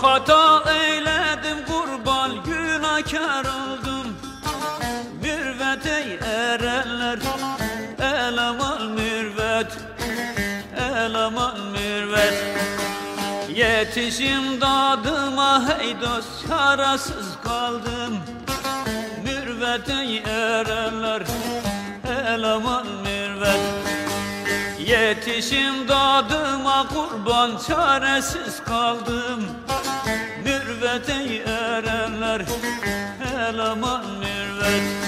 Çok hata eyledim kurban günahkar oldum. Mürvet ey erenler eleman mürvet Eleman mürvet. Yetişim dadıma hey dost çaresiz kaldım. Mürvet ey erenler eleman mürvet. Yetişim dadıma kurban çaresiz kaldım Mürvet ey erenler eleman mürvet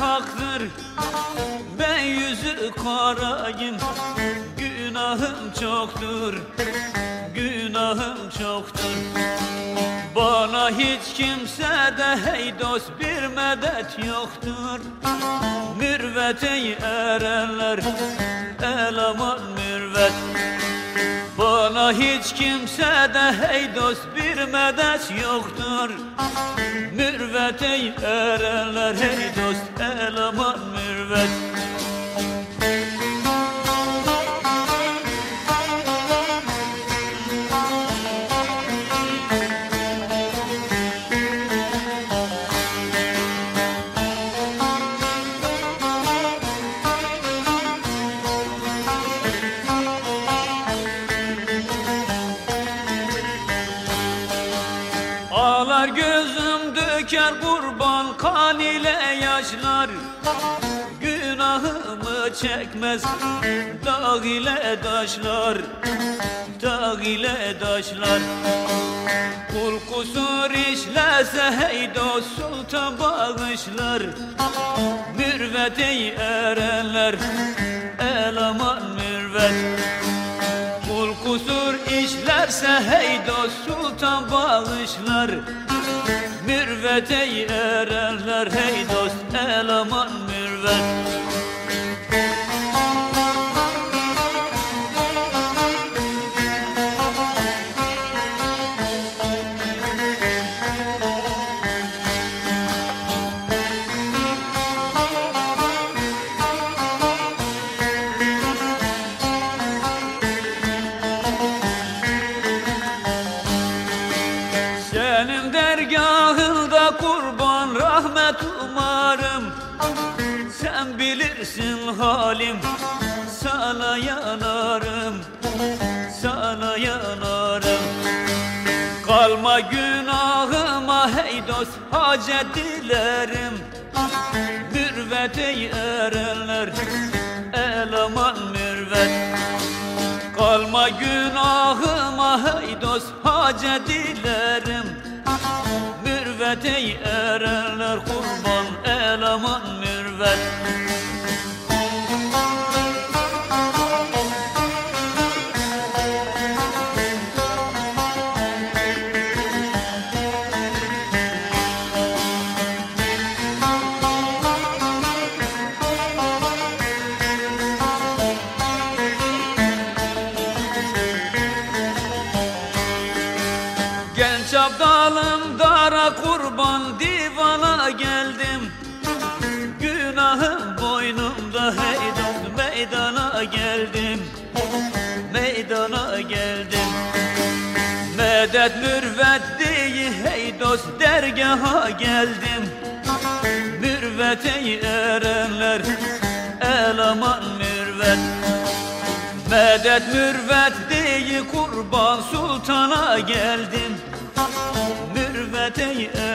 haktır. Ben yüzü karayım Günahım çoktur. Günahım çoktur. Bana hiç kimse de hey dost bir medet yoktur. Mürvet ey erenler Eleman mürvet bana hiç kimse de hey dost bir medet yoktur. Mürvet ey erenler hey dost eleman mürvet döker kurban kan ile yaşlar Günahımı çekmez dağ ile taşlar Dağ ile taşlar. Kul kusur işlese hey dost sultan bağışlar Mürvet ey erenler eleman mürvet. Kul kusur işlerse hey dost sultan bağışlar Mürvet ey erenler hey dost eleman mürvet rahmet umarım Sen bilirsin halim. Sana yanarım Sana yanarım. Kalma günahıma hey dost hacet dilerim. Mürvet ey erenler eleman mürvet. Kalma günahıma hey dost hacet dilerim Mürvet ey erenler kurban eleman mürvet. Genç abdalım dara kurban divana geldim. Günahım boynumda hey dost meydana geldim. Meydana geldim. Medet mürvet diye hey dost dergaha geldim. Mürvet ey erenler eleman mürvet. Medet mürvet diye kurban sultana geldim Mürvet ey erenler eleman